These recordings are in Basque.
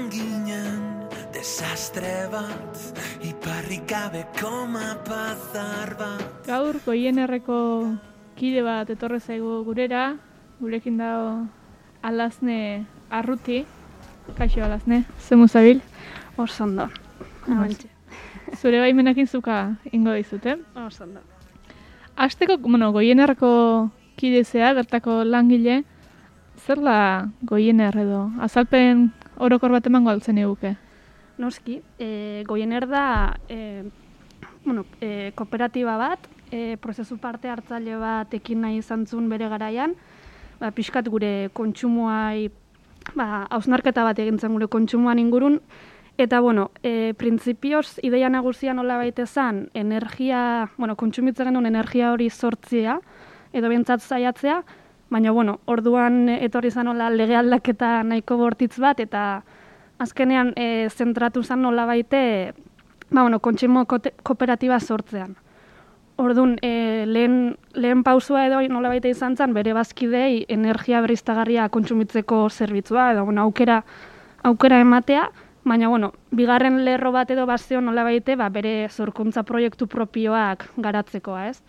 izan ginen desastre bat iparrik gabeko mapazar bat Gaur goienerreko kide bat etorre zaigu gurera, gurekin dago alazne arruti, kaixo alazne, zemu zabil, Oso ondo. Amentxe. zure baimenakin zuka ingo dizute. Oso ondo. Azteko, bueno, goienerreko kidezea, bertako langile, zer da goiener edo? Azalpen orokor bat emango altzen eguke. Noski, e, goiener da e, bueno, e, kooperatiba bat, e, prozesu parte hartzaile bat ekin nahi izan zuen bere garaian, ba, pixkat gure kontsumoai, ba, hausnarketa bat egin zen gure kontsumoan ingurun, Eta, bueno, e, printzipioz, ideia nagusia nola baite zen, energia, bueno, kontsumitzen genuen energia hori sortzea, edo bentsat zaiatzea, baina, bueno, orduan etorri zen nola lege aldaketa nahiko bortitz bat, eta azkenean e, zentratu zen nola baite, ba, bueno, kontsumo kote- kooperatiba sortzean. Orduan, e, lehen, lehen pausua edo nola baite izan zen, bere bazkidei energia berriztagarria kontsumitzeko zerbitzua, edo, bueno, aukera, aukera ematea, Baina, bueno, bigarren lerro bat edo bazio nola baite, ba, bere zorkuntza proiektu propioak garatzekoa, ez?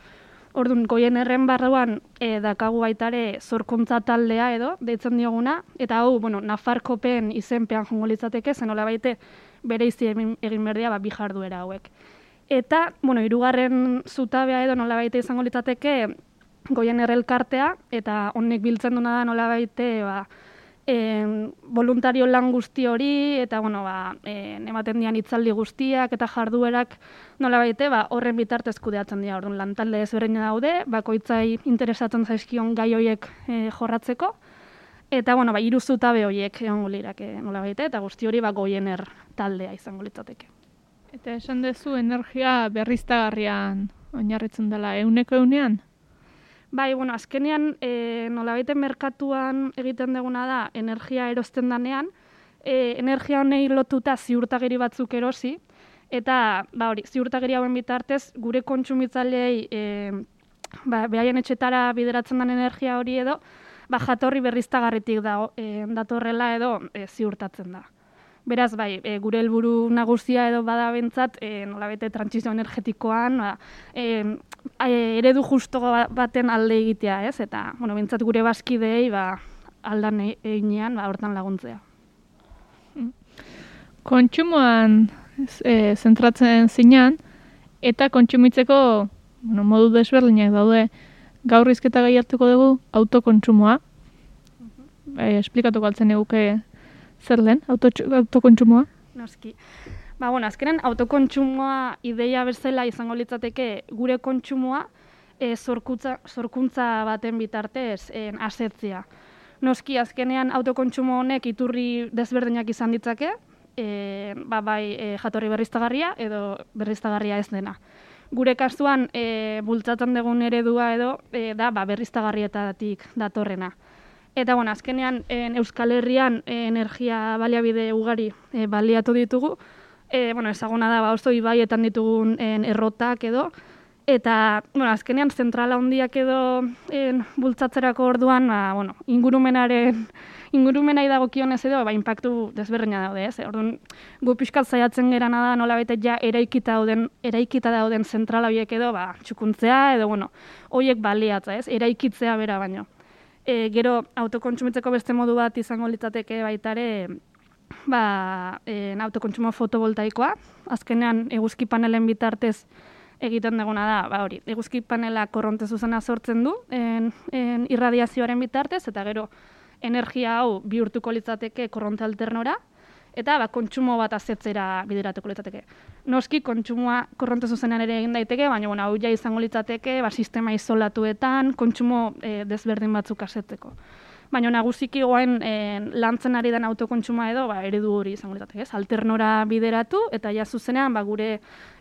Orduan, goien erren barruan e, dakagu baitare zorkuntza taldea edo, deitzen dioguna, eta hau, bueno, Nafarkopen izenpean jongo litzateke, zen nola baite bere izi egin egin berdea ba, bi jarduera hauek. Eta, bueno, hirugarren zutabea edo nola baite izango litzateke goien errelkartea, eta honek biltzen duna da nola baite, ba, en, voluntario lan guzti hori, eta, bueno, ba, en, ematen dian hitzaldi guztiak eta jarduerak nola baite, ba, horren bitartez kudeatzen dira, orduan lantalde ezberdina daude, bakoitzai interesatzen zaizkion gai horiek e, jorratzeko, eta, bueno, ba, hiru zutabe horiek egongo lirake nola baite, eta guzti hori ba, goiener taldea izango litzateke. Eta esan duzu energia berriztagarrian oinarritzen dela euneko eunean? Bai, bueno, azkenean e, nolabaite merkatuan egiten duguna da energia erosten danean, e, energia honei lotuta ziurtagiri batzuk erosi, eta ba hori, ziurtagiri hauen bitartez gure kontsumitzaileei e, ba, behaien etxetara bideratzen den energia hori edo, ba, jatorri berriztagarritik dago, e, datorrela edo e, ziurtatzen da. Beraz, bai, e, gure helburu nagusia edo bada bentsat, e, nolabete trantsizio energetikoan, ba, e, e, eredu justo ba- baten alde egitea, ez? Eta, bueno, bentsat gure bazkideei, ba, aldan e- einean, ba, hortan laguntzea. Kontsumoan e, zentratzen zinan, eta kontsumitzeko bueno, modu desberdinak daude. Gaur izketa gai hartuko dugu autokontsumoa. E, esplikatuko altzen eguke zer auto, autokontsumoa. Noski. Ba, bueno, azkenen autokontsumoa ideia bezala izango litzateke gure kontsumoa e, zorkuntza, zorkuntza baten bitartez en, asetzea. Noski, azkenean autokontsumo honek iturri desberdinak izan ditzake, e, ba, bai e, jatorri berriztagarria edo berriztagarria ez dena. Gure kasuan e, bultzatzen dugun eredua edo e, da ba, berriztagarrietatik datorrena. Eta bueno, azkenean en, Euskal Herrian e, energia baliabide ugari e, baliatu ditugu. E, bueno, ezaguna da ba, oso ibaietan ditugun en, errotak edo. Eta, bueno, azkenean zentrala handiak edo en, bultzatzerako orduan, ba, bueno, ingurumenaren ingurumenai dagokionez edo, ba, impactu desberdina daude, ez? Orduan, gu pixkat zaiatzen gerana da nola bete ja eraikita dauden, eraikita dauden zentrala horiek edo, ba, txukuntzea edo, bueno, horiek baliatza, ez? Eraikitzea bera baino. E, gero, autokontsumitzeko beste modu bat izango litzateke baitare, ba, e, autokontsumo fotovoltaikoa. Azkenean, eguzki panelen bitartez egiten duguna da, ba hori, eguzki panela korronte zuzena sortzen du en, en irradiazioaren bitartez, eta gero energia hau bihurtuko litzateke korronte alternora, eta ba, kontsumo bat azetzera bideratuko litzateke. Noski, kontsumoa korronte zuzenean ere egin daiteke, baina bueno, hau ja izango litzateke ba, sistema isolatuetan, kontsumo eh, desberdin batzuk asetzeko. Baina nagusiki goain e, lantzen ari den autokontsumoa edo ba, eredu hori izango litzateke, ez? Alternora bideratu eta ja zuzenean ba, gure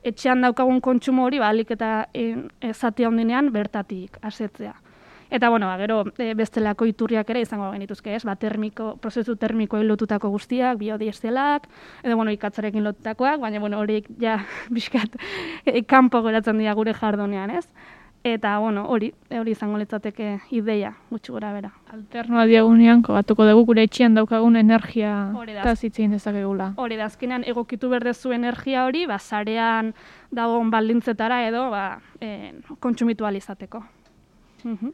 etxean daukagun kontsumo hori ba, alik eta e, e, zati handinean bertatik asetzea. Eta bueno, ba, gero e, bestelako iturriak ere izango genituzke, ez? Ba, termiko, prozesu termikoei lotutako guztiak, biodieselak, edo bueno, ikatzarekin lotutakoak, baina bueno, horiek ja bizkat e, kanpo geratzen dira gure jardonean, ez? Eta, bueno, hori, hori izango litzateke ideia, gutxi gora bera. Alternoa diagunean, kogatuko dugu gure etxean daukagun energia eta zitzin dezakegula. Hori da, azkenean egokitu berdezu energia hori, ba, sarean dagoen baldintzetara edo, ba, e, kontsumitu ahal izateko. Mhm.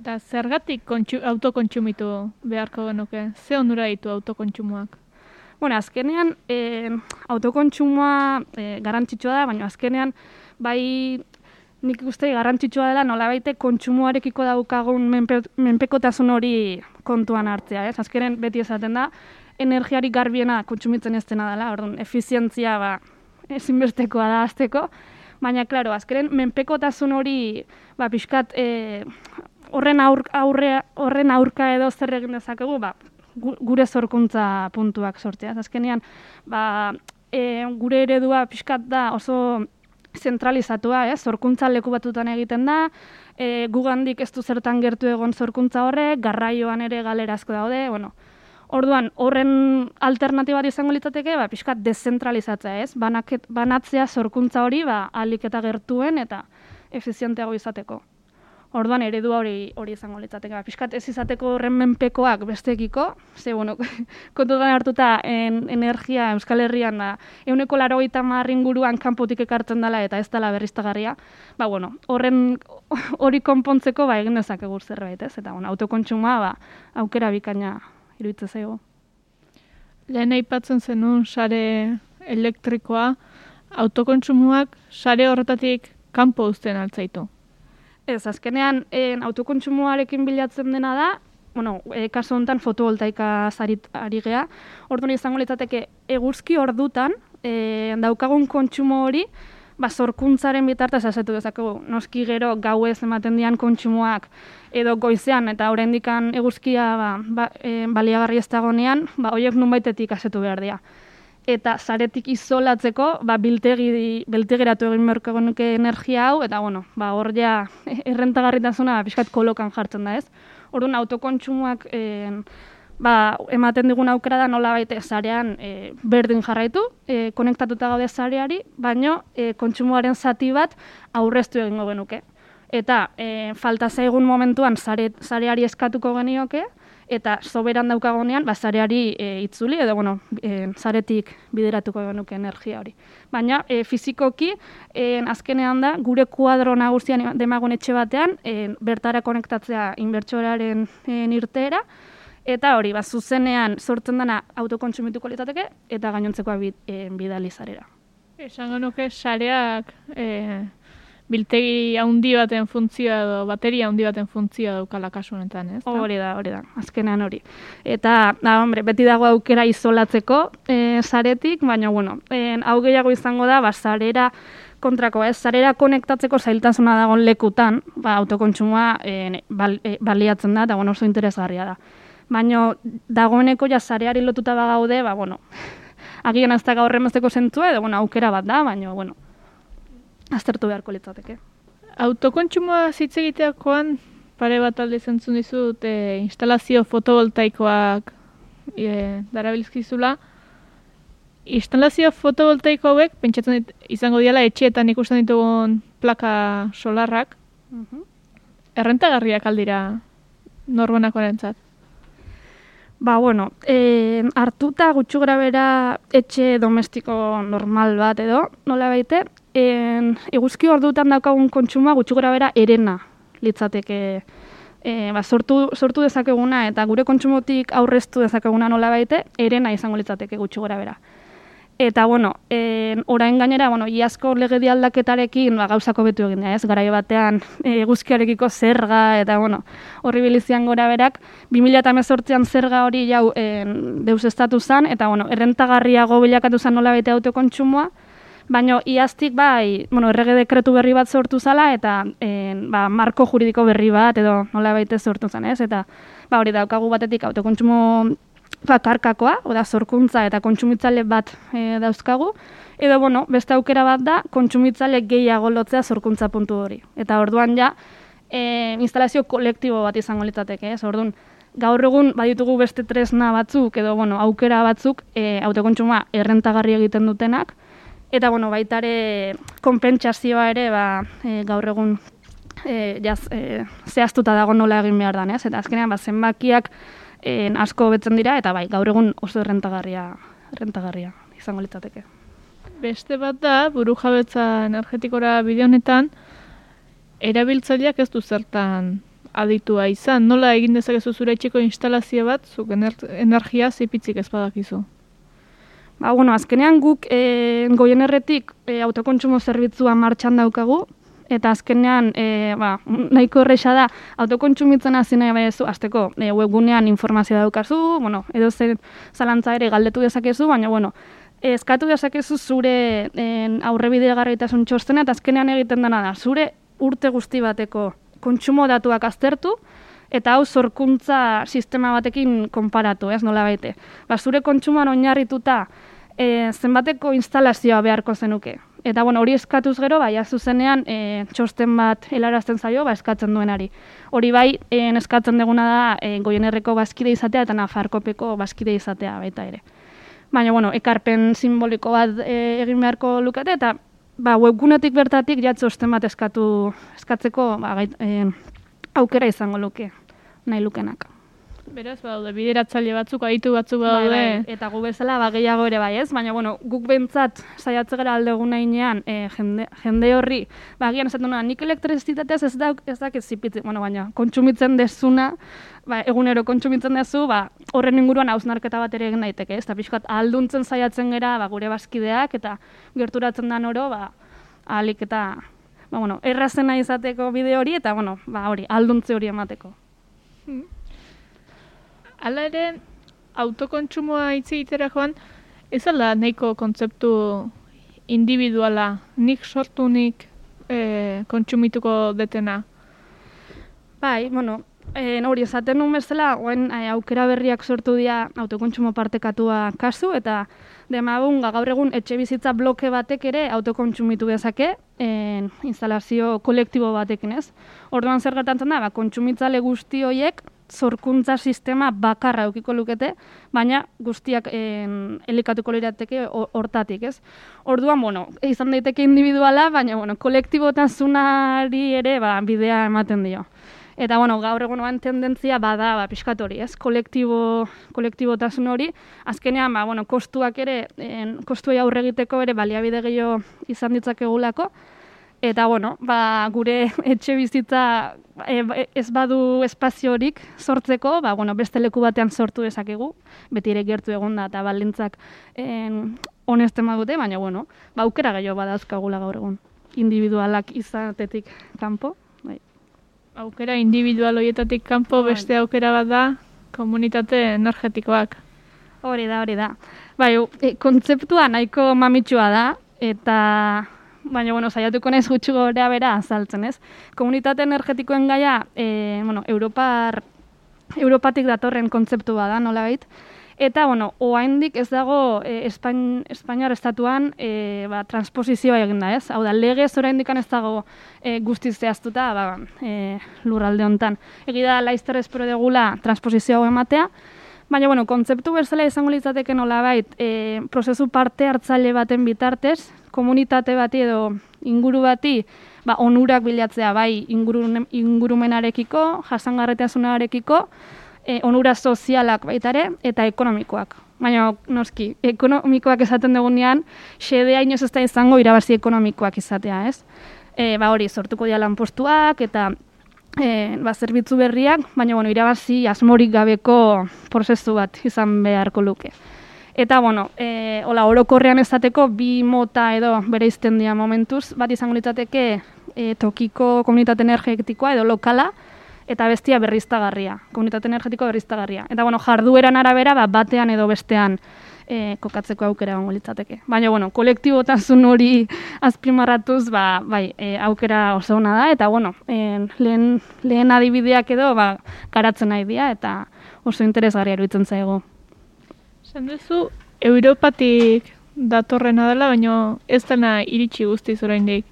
Eta zergatik kontsu, autokontsumitu beharko genuke? Ze onura ditu autokontsumoak? Bueno, azkenean, e, autokontsumoa e, garantzitsua da, baina azkenean, bai nik uste garrantzitsua dela nolabaite kontsumoarekiko daukagun menpe, menpekotasun hori kontuan hartzea, ez? Azkenen beti esaten da, energiarik garbiena kontsumitzen ez dena dela, orduan, efizientzia ba, ezinbestekoa da azteko, baina, klaro, azkenen menpekotasun hori, ba, pixkat, e, horren, aur, aurre, horren aurka edo zer egin dezakegu, ba, gu- gure zorkuntza puntuak sortzea. Azkenean, ba, e, gure eredua pixkat da oso zentralizatua, eh? zorkuntza leku batutan egiten da, e, gugandik ez du zertan gertu egon zorkuntza horrek, garraioan ere galerazko daude, bueno, Orduan, horren alternatiba izango litzateke, ba, pixkat dezentralizatzea, ez? Banaket, banatzea sorkuntza hori, ba, alik eta gertuen eta efizienteago izateko. Orduan, eredu hori hori izango litzateke. Ba, pixkat ez izateko horren menpekoak bestekiko, ze, bueno, kontutan hartuta en, energia Euskal Herrian, ba, euneko laro inguruan kanpotik ekartzen dela eta ez dela berriztagarria, ba, bueno, horren hori konpontzeko, ba, egin dezakegu zerbait, ez? Eta, bueno, autokontsumoa, ba, aukera bikaina iruditzen zaigu. Lehen aipatzen zenun sare elektrikoa, autokontsumoak sare horretatik kanpo uzten altzaitu. Ez, azkenean en, autokontsumoarekin bilatzen dena da, bueno, e, kasu honetan fotovoltaika zarit ari gea, orduan izango litzateke eguzki ordutan e, daukagun kontsumo hori, ba, zorkuntzaren bitartez asetu dezakegu. Noski gero gauez ematen dian kontsumoak edo goizean eta oraindikan eguzkia ba, ba, e, baliagarri ez dagoenean, ba, horiek nunbaitetik asetu behar dira eta zaretik izolatzeko, ba, biltegi, biltegiratu egin beharko genuke energia hau, eta bueno, ba, hor ja errentagarritasuna ba, pixkat kolokan jartzen da ez. Orduan autokontsumoak eh, ba, ematen digun aukera da nola baite zarean eh, berdin jarraitu, eh, konektatuta gaude zareari, baino eh, kontsumoaren zati bat aurreztu egingo genuke. Eta eh, falta zaigun momentuan zare, zareari eskatuko genioke, eta soberan daukagonean ba zareari e, itzuli edo bueno, e, zaretik bideratuko genuke energia hori. Baina e, fizikoki e, azkenean da gure kuadro nagusian demagun etxe batean e, bertara konektatzea inbertsoraren e, irteera eta hori ba zuzenean sortzen dana autokontsumituko litzateke eta gainontzekoa bid, e, bidali zarera. Esango nuke sareak e, biltegi handi baten funtzioa edo bateria handi baten funtzioa daukala kasu honetan, ez? da? Hori da, hori da, azkenean hori. Eta, da, hombre, beti dago aukera izolatzeko e, zaretik, baina, bueno, e, hau gehiago izango da, ba, zarera kontrako, ez, zarera konektatzeko zailtasuna dagoen lekutan, ba, autokontsumoa e, bal, e, baliatzen da, eta, bueno, oso interesgarria da. Baina, dagoeneko ja zareari lotuta bagaude, ba, bueno, agian ez da gaur emazteko zentzua, edo, bueno, aukera bat da, baina, bueno, aztertu beharko litzateke. Autokontsumoa hitz egiteakoan pare bat alde zentzun dizut e, instalazio fotovoltaikoak e, darabilzkizula. Instalazio fotovoltaiko hauek, pentsatzen dit, izango diala etxeetan ikusten ditugun plaka solarrak, Mhm. errentagarriak aldira norbanakoarentzat. Ba, bueno, e, hartuta gutxu grabera etxe domestiko normal bat edo, nola baite, en, eguzki ordutan daukagun kontsumoa gutxu grabera erena litzateke e, ba, sortu, sortu dezakeguna eta gure kontsumotik aurreztu dezakeguna nola baite, erena izango litzateke gutxu grabera. Eta, bueno, en, orain gainera, bueno, iazko legedi aldaketarekin ba, gauzako betu egin ez? Garai batean e, eguzkiarekiko zerga, eta, bueno, horri bilizian gora berak, 2018an zerga hori jau en, deus estatu zan, eta, bueno, errentagarriago bilakatu zan nola baite autokontsumoa, baina iaztik bai, bueno, errege dekretu berri bat sortu zala, eta en, ba, marko juridiko berri bat, edo nola baite sortu zan, ez? Eta, ba, hori daukagu batetik autokontsumo bakarkakoa, oda zorkuntza eta kontsumitzale bat e, dauzkagu, edo bueno, beste aukera bat da kontsumitzale gehiago lotzea zorkuntza puntu hori. Eta orduan ja, e, instalazio kolektibo bat izango litzateke, ez? Orduan, gaur egun baditugu beste tresna batzuk edo bueno, aukera batzuk e, autokontsumoa errentagarri egiten dutenak eta bueno, baita ere konpentsazioa ere ba, e, gaur egun e, jaz, e, zehaztuta dago nola egin behar dan, ez? Eta azkenean, ba, zenbakiak e, asko hobetzen dira, eta bai, gaur egun oso errentagarria, errentagarria izango litzateke. Beste bat da, buru jabetza energetikora bide honetan, erabiltzaileak ez du zertan aditua izan. Nola egin dezakezu zure etxeko instalazio bat, zuk ener energia zipitzik ez badakizu? Ba, bueno, azkenean guk e, goienerretik e, autokontsumo zerbitzua martxan daukagu, eta azkenean e, ba, nahiko horreixa da autokontsumitzen hasi nahi baizu azteko e, webgunean informazioa daukazu, bueno, edo zen zalantza ere galdetu dezakezu, baina bueno, eskatu dezakezu zure en, aurrebide garraitasun txostena, eta azkenean egiten dena da, zure urte guzti bateko kontsumo datuak aztertu, eta hau zorkuntza sistema batekin konparatu, ez nola baite. Ba, zure kontsumoan oinarrituta e, zenbateko instalazioa beharko zenuke. Eta bueno, hori eskatuz gero, bai, zuzenean e, txosten bat helarazten zaio, ba, eskatzen duenari. Hori bai, e, eskatzen deguna da e, goienerreko bazkide izatea eta nafarkopeko bazkide izatea baita ere. Baina, bueno, ekarpen simboliko bat e, egin beharko lukate, eta ba, webgunetik bertatik jatzo osten bat eskatu, eskatzeko ba, gait, e, aukera izango luke, nahi lukenak. Beraz, badaude, bideratzaile batzuk, aitu batzuk Bai, badaude. bai, eta gu bezala ba, gehiago ere bai ez, baina bueno, guk bentzat saiatze gara alde egun nahinean e, jende, jende horri, ba, agian esaten duna, nik elektrizitateaz ez da, ez da, ez bueno, baina kontsumitzen dezuna, ba, egunero kontsumitzen dezu, ba, horren inguruan hausnarketa bat ere egin daiteke, ez da pixkat alduntzen saiatzen gera ba, gure bazkideak, eta gerturatzen den oro, ba, ahalik eta, ba, bueno, errazena izateko bide hori, eta, bueno, ba, hori, alduntze hori emateko. Hala ere, autokontsumoa hitz egitera joan, ez ala nahiko kontzeptu individuala, nik sortu nik e, kontsumituko detena. Bai, bueno, eh, hori esaten nuen bezala, oen eh, aukera berriak sortu dira autokontsumo partekatua kasu, eta demagun gaur egun etxe bizitza bloke batek ere autokontsumitu dezake, eh, instalazio kolektibo batekin ez. Orduan zer gertatzen da, ba, kontsumitzale guzti horiek zorkuntza sistema bakarra eukiko lukete, baina guztiak en, elikatuko lirateke ho- hortatik, ez? Orduan, bueno, izan daiteke individuala, baina, bueno, kolektibotasunari ere, ba, bidea ematen dio. Eta, bueno, gaur egunoan tendentzia bada, ba, pixkat hori, ez? Kolektibo, kolektibotasun hori, azkenean, ba, bueno, kostuak ere, en, kostuei aurre egiteko ere baliabide gehiago izan ditzakegulako, Eta, bueno, ba, gure etxe bizitza e, ez badu espaziorik sortzeko, ba, bueno, beste leku batean sortu dezakegu, beti ere gertu egon da, eta balintzak en, honesten badute, baina, bueno, ba, aukera gehiago badazkagula gaur egun. Individualak izatetik kanpo, bai. Aukera individual horietatik kanpo Bai. beste aukera bat da komunitate energetikoak. Hori da, hori da. Bai, e, kontzeptua nahiko mamitsua da, eta baina, bueno, saiatuko naiz gutxi gorea bera azaltzen, ez? Komunitate energetikoen gaia, e, bueno, Europar, Europatik datorren kontzeptu bada, nola bait? Eta, bueno, oaindik ez dago e, Espain, Espainiar estatuan e, ba, transposizioa egin da, ez? Hau da, legez oraindik ez dago e, guztiz zehaztuta ba, e, lurralde hontan. Egi da, laizter espero degula transposizio hau ematea, Baina, bueno, kontzeptu bezala izango litzateke nolabait, e, prozesu parte hartzaile baten bitartez, komunitate bati edo inguru bati, ba, onurak bilatzea bai ingurumenarekiko, jasangarretasunarekiko, e, onura sozialak baita ere, eta ekonomikoak. Baina, noski, ekonomikoak esaten dugunean, xedea inoz ez da izango irabazi ekonomikoak izatea, ez? E, ba hori, sortuko dira lanpostuak, eta e, ba, zerbitzu berriak, baina bueno, irabazi asmorik gabeko prozesu bat izan beharko luke. Eta, bueno, e, hola, orokorrean ezateko bi mota edo bere izten dira momentuz, bat izango litzateke e, tokiko komunitate energetikoa edo lokala, eta bestia berriztagarria, komunitate energetiko berriztagarria. Eta, bueno, jardueran arabera, ba, batean edo bestean e, kokatzeko aukera egongo litzateke. Baina, bueno, kolektibotasun hori azpimarratuz, ba, bai, e, aukera oso ona da, eta, bueno, e, lehen, lehen adibideak edo, ba, garatzen nahi dira, eta oso interesgarria iruditzen zaigu. Esan duzu, Europatik datorrena dela, baina ez dena iritsi guztiz oraindik.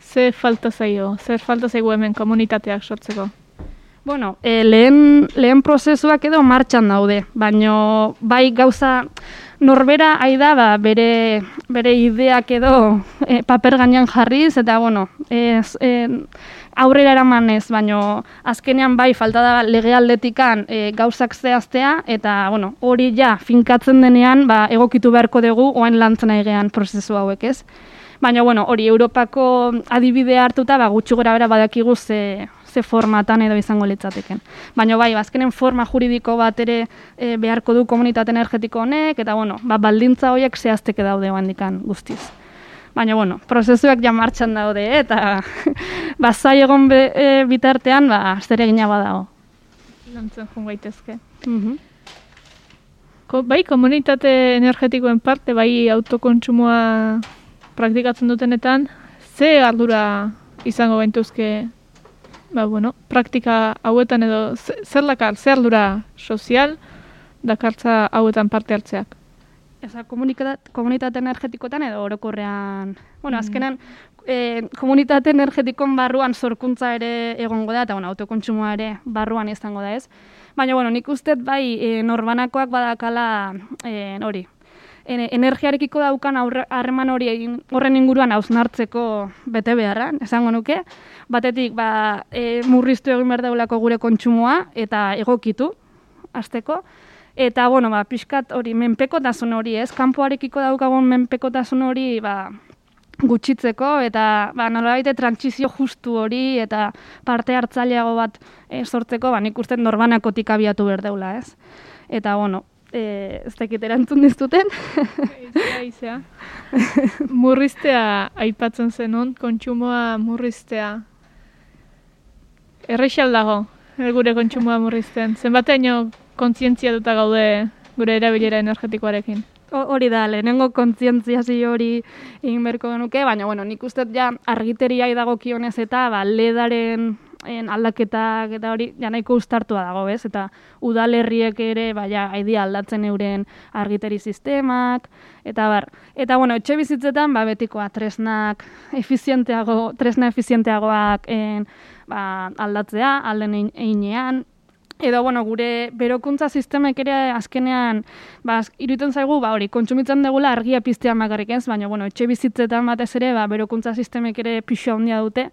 Ze falta zaio, zer falta zaigu hemen komunitateak sortzeko? Bueno, e, lehen, lehen prozesuak edo martxan daude, baino bai gauza norbera ai da ba, bere, bere ideak edo e, paper gainean jarriz, eta bueno, ez, e, aurrera eramanez, baino azkenean bai falta da legealdetikan e, gauzak zehaztea, eta bueno, hori ja finkatzen denean ba, egokitu beharko dugu oain lantzen egean prozesu hauek ez. Baina, bueno, hori Europako adibide hartuta, ba, gutxi gora bera badakigu ze, ze formatan edo izango litzateken. Baina, bai, azkenen forma juridiko bat ere e, beharko du komunitate energetiko honek, eta, bueno, ba, baldintza horiek zehazteke daude dikan guztiz. Baina, bueno, prozesuak ja martxan daude, eta ba, zai egon be, e, bitartean, ba, zer egina badago. Lantzen joan gaitezke. Mm Ko, bai, komunitate energetikoen parte, bai, autokontsumoa praktikatzen dutenetan, ze ardura izango gaintuzke ba, bueno, praktika hauetan edo zer lakar, zer ardura sozial dakartza hauetan parte hartzeak? Eza, komunitate energetikotan edo orokorrean, bueno, mm. azkenan, e, komunitate energetikon barruan sorkuntza ere egongo da, eta bueno, autokontsumoa ere barruan izango da ez. Baina, bueno, nik uste bai, e, norbanakoak badakala e, hori, energiarekiko daukan harreman hori horren inguruan hausnartzeko bete beharra, esango nuke. Batetik, ba, e, murriztu egin behar daulako gure kontsumoa eta egokitu, azteko. Eta, bueno, ba, pixkat hori, menpekotasun hori, ez? Kanpoarekiko daukagun menpekotasun hori, ba, gutxitzeko, eta, ba, nolabait, trantzizio justu hori, eta parte hartzaileago bat e, sortzeko, ba, nik uste norbanakotik abiatu behar ez? Eta, bueno, e, ez dakit erantzun diztuten. Izea, Murriztea aipatzen zenun, kontsumoa murriztea. Errexal dago, gure kontsumoa murrizten. Zenbateaino kontzientzia duta gaude gure erabilera energetikoarekin. Hori da, lehenengo kontzientziazio hori egin berko genuke, baina bueno, nik uste ja argiteria dago kionez eta ba, ledaren en aldaketak eta hori ja nahiko ustartua dago, bez? Eta udalerriek ere baia aidi aldatzen euren argiteri sistemak eta bar. Eta bueno, etxe bizitzetan ba betikoa tresnak efizienteago, tresna efizienteagoak en ba, aldatzea alden einean Edo, bueno, gure berokuntza sistemek ere azkenean, ba, iruten zaigu, ba, hori, kontsumitzen degula argia piztean makarrik ez, baina, bueno, etxe bizitzetan batez ere, ba, berokuntza sistemek ere pixo handia dute,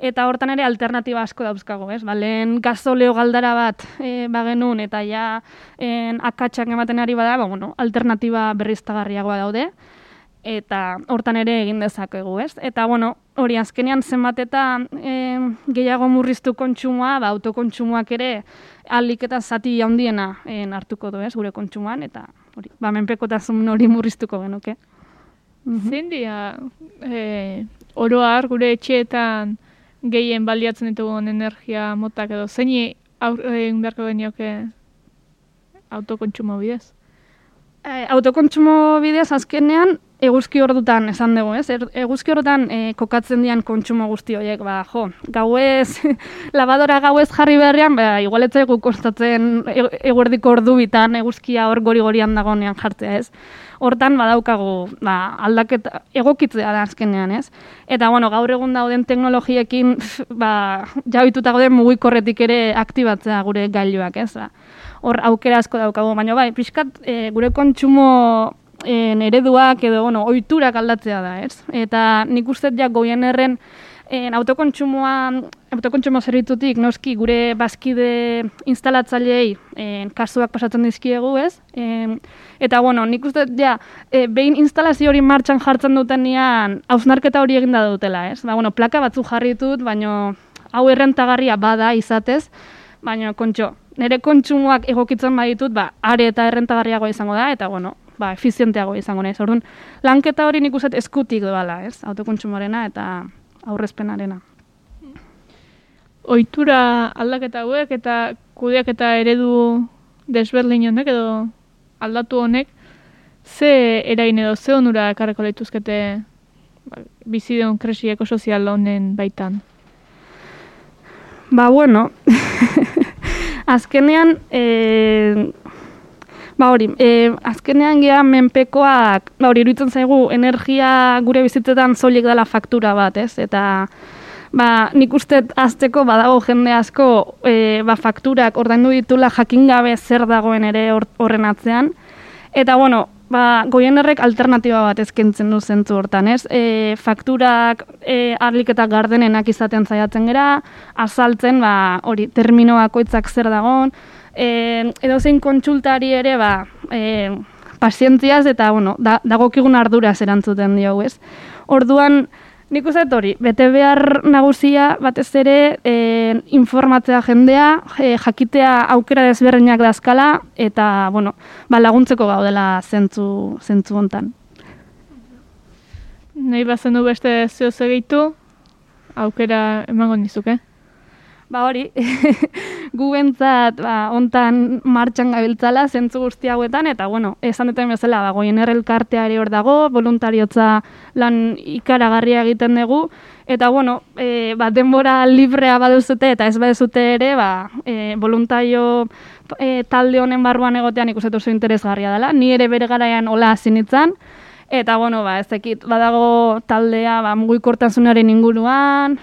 eta hortan ere alternatiba asko dauzkago, ez? Ba, lehen gazoleo galdara bat e, bagenun eta ja en, akatsak ematen ari bada, ba, bueno, alternatiba berriztagarriagoa daude eta hortan ere egin dezakegu, ez? Eta bueno, hori azkenean zenbat eta e, gehiago murriztu kontsumoa, ba, autokontsumoak ere alik eta zati handiena e, hartuko du, ez? Gure kontsumoan eta hori, ba menpekotasun hori murriztuko genuke. Mhm. Zein dia, e, oroar gure etxeetan gehien baliatzen ditugun energia motak edo zein egin beharko genioke autokontsumo bidez? E, autokontsumo bidez azkenean eguzki ordutan esan dugu, ez? Er, eguzki ordutan e, kokatzen dian kontsumo guzti horiek, ba, jo, gauez, labadora gauez jarri beharrean, ba, igualetzai gu kostatzen e, eguerdiko ordu bitan eguzkia hor gori-gorian dagoenean jartzea, ez? Hortan badaukagu ba, aldaketa egokitzea da azkenean, ez? Eta bueno, gaur egun dauden teknologiekin ba, jabituta gauden mugikorretik ere aktibatzea gure gailuak, ez? Ba, hor aukera asko daukagu, baina bai, pixkat e, gure kontsumo en ereduak edo bueno, ohiturak aldatzea da, ez? Eta nik uste ja goien erren en autokontsumoa autokontsumo zerbitutik noski gure bazkide instalatzaileei en kasuak pasatzen dizkiegu, ez? En, eta bueno, nik uste ja e, behin instalazio hori martxan jartzen dutenean hausnarketa hori eginda dutela, ez? Ba bueno, plaka batzu jarri ditut, baino hau errentagarria bada izatez, baino kontxo, nire kontsumoak egokitzen baditut, ba are eta errentagarriagoa izango da eta bueno, ba, efizienteago izango naiz. Orduan, lanketa hori nik uste eskutik doala, ez? Autokontsumoarena eta aurrezpenarena. Ohitura aldaketa hauek eta kudeak eta eredu desberdin honek edo aldatu honek ze erain edo ze onura ekarreko lehituzkete ba, bizideon kresi ekosozial honen baitan? Ba, bueno, azkenean, e, Ba hori, e, azkenean gea menpekoak, ba hori, iruditzen zaigu energia gure bizitzetan soilik dela faktura bat, ez? Eta ba, nik uste azteko badago jende asko e, ba, fakturak ordaindu ditula jakin gabe zer dagoen ere horren atzean. Eta bueno, ba, goienerrek alternatiba bat ezkentzen du zentzu hortan, ez? E, fakturak e, arlik eta gardenenak izaten zaiatzen gera, azaltzen, ba, hori, termino bakoitzak zer dagon, e, edo zein kontsultari ere, ba, e, pazientziaz eta, bueno, da, dagokigun arduraz erantzuten diogu, ez? Orduan, Nik uste hori, bete behar nagusia batez ere e, informatzea jendea, e, jakitea aukera desberdinak dazkala, eta bueno, ba, laguntzeko gaudela zentzu, zentzu hontan. Nahi bazen du beste zeo gehitu, aukera emango nizuke? Ba hori, gu bentzat, ba, ontan martxan gabiltzala, zentzu guzti hauetan, eta bueno, esan duten bezala, ba, goien errelkartea ere hor dago, voluntariotza lan ikaragarria egiten dugu, eta bueno, e, ba, denbora librea baduzute, eta ez baduzute ere, ba, e, voluntario e, talde honen barruan egotean ikusetu zu interesgarria dela, ni ere bere garaian hola zinitzan, Eta, bueno, ba, ez ekit, badago taldea, ba, mugikortasunaren inguruan,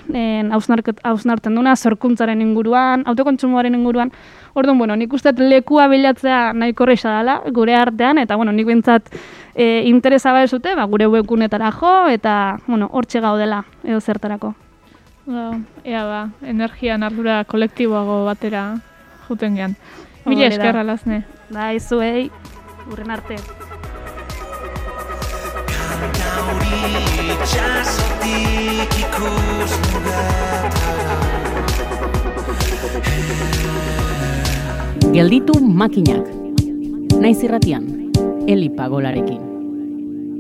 hausnartzen duna, zorkuntzaren inguruan, autokontsumoaren inguruan. Orduan, bueno, nik uste lekua bilatzea nahi korreixa dela, gure artean, eta, bueno, nik bintzat e, interesa zute, ba, gure webgunetara jo, eta, bueno, hortxe gaudela, edo zertarako. Ba, ea ba, energian ardura kolektiboago batera juten gean. Mila eskerra lazne. Da, izuei, urren arte. Gelditu makinak. Naiz irratian, Eli Pagolarekin.